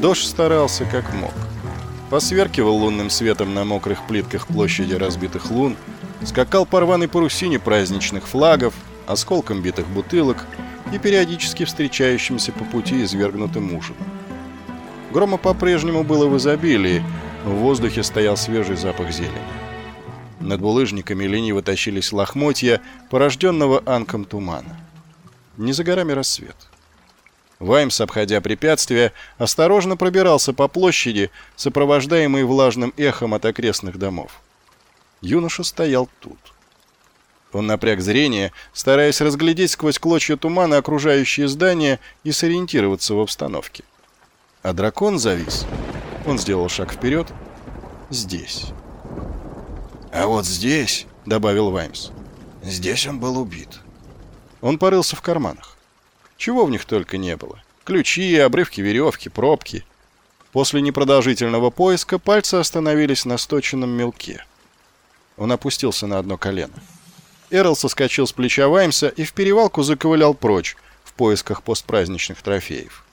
Дождь старался как мог. Посверкивал лунным светом на мокрых плитках площади разбитых лун, скакал по рваной парусине праздничных флагов, осколком битых бутылок и периодически встречающимся по пути извергнутым ужином. Грома по-прежнему было в изобилии, в воздухе стоял свежий запах зелени. Над булыжниками лениво тащились лохмотья, порожденного анком тумана. Не за горами рассвет. Ваймс, обходя препятствия, осторожно пробирался по площади, сопровождаемый влажным эхом от окрестных домов. Юноша стоял тут. Он напряг зрение, стараясь разглядеть сквозь клочья тумана окружающие здания и сориентироваться в обстановке. А дракон завис. Он сделал шаг вперед. Здесь. «А вот здесь», — добавил Ваймс, — «здесь он был убит». Он порылся в карманах. Чего в них только не было. Ключи, обрывки веревки, пробки. После непродолжительного поиска пальцы остановились на сточенном мелке. Он опустился на одно колено. Эрл соскочил с плеча Ваймса и в перевалку заковылял прочь в поисках постпраздничных трофеев.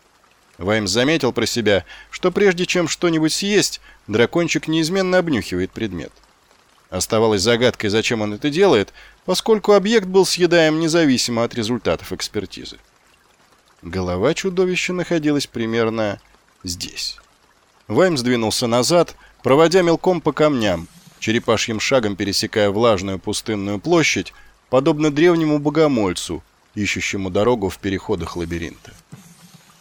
Ваймс заметил про себя, что прежде чем что-нибудь съесть, дракончик неизменно обнюхивает предмет. Оставалось загадкой, зачем он это делает, поскольку объект был съедаем независимо от результатов экспертизы. Голова чудовища находилась примерно здесь. Вайм сдвинулся назад, проводя мелком по камням, черепашьим шагом пересекая влажную пустынную площадь, подобно древнему богомольцу, ищущему дорогу в переходах лабиринта.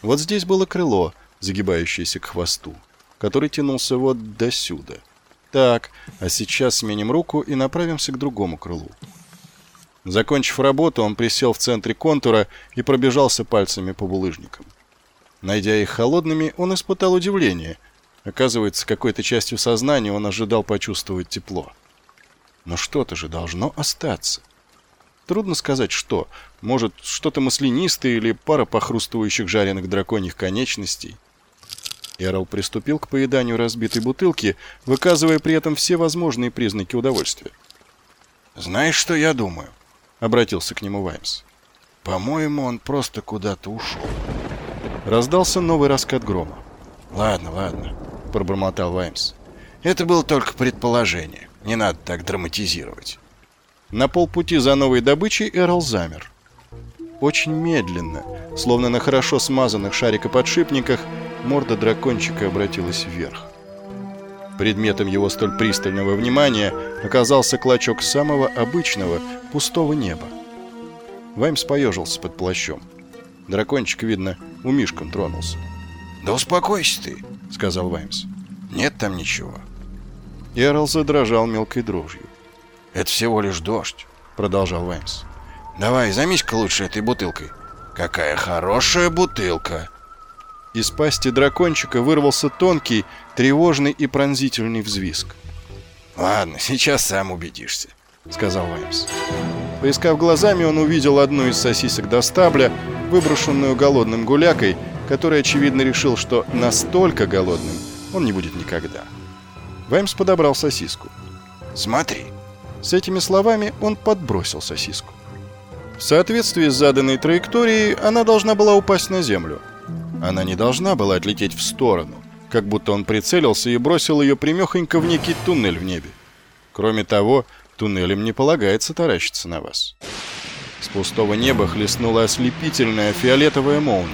Вот здесь было крыло, загибающееся к хвосту, который тянулся вот до сюда. Так, а сейчас сменим руку и направимся к другому крылу. Закончив работу, он присел в центре контура и пробежался пальцами по булыжникам. Найдя их холодными, он испытал удивление. Оказывается, какой-то частью сознания он ожидал почувствовать тепло. Но что-то же должно остаться. Трудно сказать, что. Может, что-то маслянистое или пара похрустывающих жареных драконьих конечностей. Эрл приступил к поеданию разбитой бутылки, выказывая при этом все возможные признаки удовольствия. «Знаешь, что я думаю?» — обратился к нему Ваймс. «По-моему, он просто куда-то ушел». Раздался новый раскат грома. «Ладно, ладно», — пробормотал Ваймс. «Это было только предположение. Не надо так драматизировать». На полпути за новой добычей Эрл замер. Очень медленно, словно на хорошо смазанных шарикоподшипниках, морда дракончика обратилась вверх. Предметом его столь пристального внимания оказался клочок самого обычного пустого неба. Ваймс поежился под плащом. Дракончик, видно, у Мишкан тронулся. «Да успокойся ты», — сказал Ваймс. «Нет там ничего». Эрл задрожал мелкой дрожью. «Это всего лишь дождь», — продолжал Ваймс. «Давай, займись-ка лучше этой бутылкой». «Какая хорошая бутылка!» Из пасти дракончика вырвался тонкий, тревожный и пронзительный взвизг. «Ладно, сейчас сам убедишься», — сказал Ваймс. Поискав глазами, он увидел одну из сосисок до стабля, выброшенную голодным гулякой, который, очевидно, решил, что настолько голодным он не будет никогда. Ваймс подобрал сосиску. «Смотри». С этими словами он подбросил сосиску. В соответствии с заданной траекторией она должна была упасть на землю — она не должна была отлететь в сторону, как будто он прицелился и бросил ее примехонько в некий туннель в небе. Кроме того, туннелям не полагается таращиться на вас. С пустого неба хлестнула ослепительная фиолетовая молния.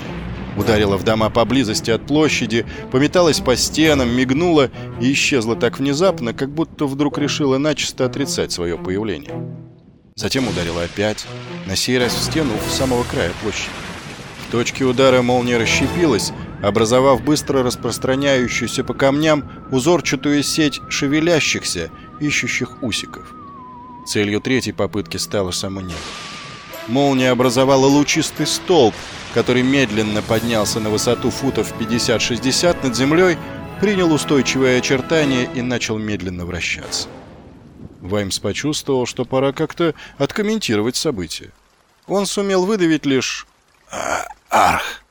Ударила в дома поблизости от площади, пометалась по стенам, мигнула и исчезла так внезапно, как будто вдруг решила начисто отрицать свое появление. Затем ударила опять, на сей раз в стену у самого края площади точке удара молния расщепилась, образовав быстро распространяющуюся по камням узорчатую сеть шевелящихся, ищущих усиков. Целью третьей попытки стало само небо. Молния образовала лучистый столб, который медленно поднялся на высоту футов 50-60 над землей, принял устойчивое очертание и начал медленно вращаться. Ваймс почувствовал, что пора как-то откомментировать события. Он сумел выдавить лишь Арх!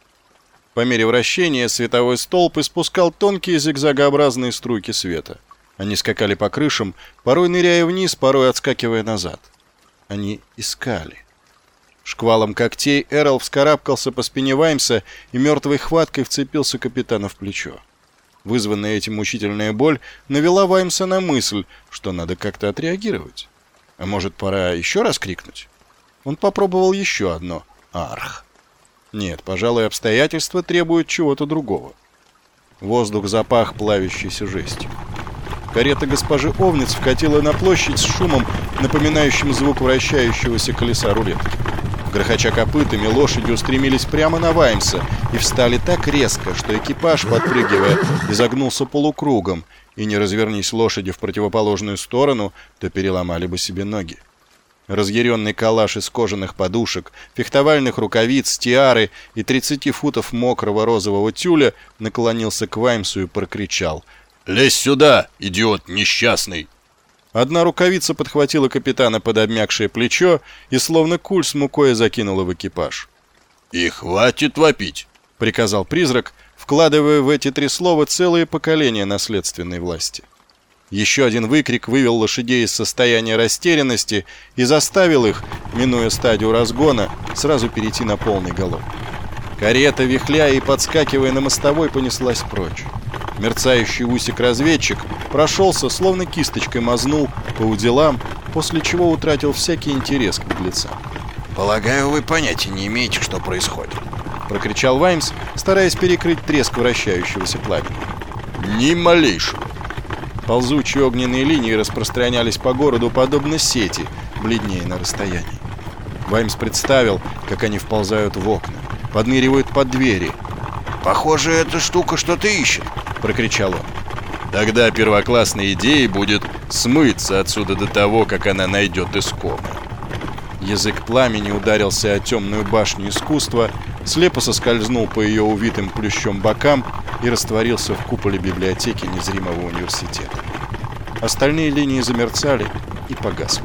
По мере вращения световой столб испускал тонкие зигзагообразные струйки света. Они скакали по крышам, порой ныряя вниз, порой отскакивая назад. Они искали. Шквалом когтей Эрл вскарабкался по спине Ваймса и мертвой хваткой вцепился капитана в плечо. Вызванная этим мучительная боль навела Ваймса на мысль, что надо как-то отреагировать. А может, пора еще раз крикнуть? Он попробовал еще одно «Арх». Нет, пожалуй, обстоятельства требуют чего-то другого. Воздух запах плавящейся жестью. Карета госпожи Овниц вкатила на площадь с шумом, напоминающим звук вращающегося колеса рулетки. Грохоча копытами, лошади устремились прямо на Ваймса и встали так резко, что экипаж, подпрыгивая, изогнулся полукругом, и не развернись лошади в противоположную сторону, то переломали бы себе ноги. Разъяренный калаш из кожаных подушек, фехтовальных рукавиц, тиары и 30 футов мокрого розового тюля наклонился к Ваймсу и прокричал «Лезь сюда, идиот несчастный!» Одна рукавица подхватила капитана под обмякшее плечо и словно куль с мукой закинула в экипаж. «И хватит вопить!» — приказал призрак, вкладывая в эти три слова целое поколение наследственной власти. Еще один выкрик вывел лошадей из состояния растерянности и заставил их, минуя стадию разгона, сразу перейти на полный галоп. Карета, вихляя и подскакивая на мостовой, понеслась прочь. Мерцающий усик разведчик прошелся, словно кисточкой мазнул по уделам, после чего утратил всякий интерес к беглецам. «Полагаю, вы понятия не имеете, что происходит», — прокричал Ваймс, стараясь перекрыть треск вращающегося пламени. «Ни малейшего». Ползучие огненные линии распространялись по городу, подобно сети, бледнее на расстоянии. Ваймс представил, как они вползают в окна, подныривают под двери. «Похоже, эта штука что-то ищет», — прокричал он. Тогда первоклассной идеей будет смыться отсюда до того, как она найдет искомое. Язык пламени ударился о темную башню искусства, слепо соскользнул по ее увитым плющом бокам и растворился в куполе библиотеки незримого университета. Остальные линии замерцали и погасли.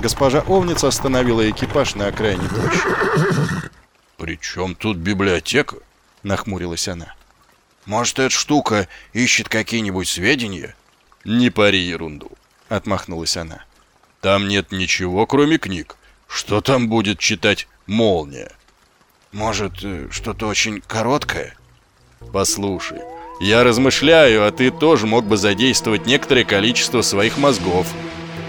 Госпожа Овница остановила экипаж на окраине площади. «При чем тут библиотека?» — нахмурилась она. Может, эта штука ищет какие-нибудь сведения?» «Не пари ерунду», — отмахнулась она. «Там нет ничего, кроме книг. Что там будет читать молния?» «Может, э, что-то очень короткое?» «Послушай, я размышляю, а ты тоже мог бы задействовать некоторое количество своих мозгов».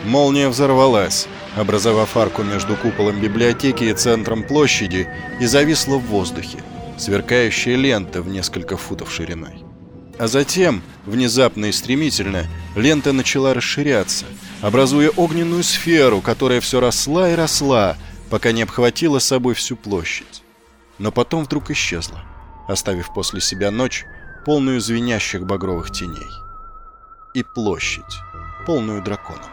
Молния взорвалась, образовав арку между куполом библиотеки и центром площади, и зависла в воздухе сверкающая лента в несколько футов шириной. А затем, внезапно и стремительно, лента начала расширяться, образуя огненную сферу, которая все росла и росла, пока не обхватила собой всю площадь. Но потом вдруг исчезла, оставив после себя ночь, полную звенящих багровых теней. И площадь, полную драконов.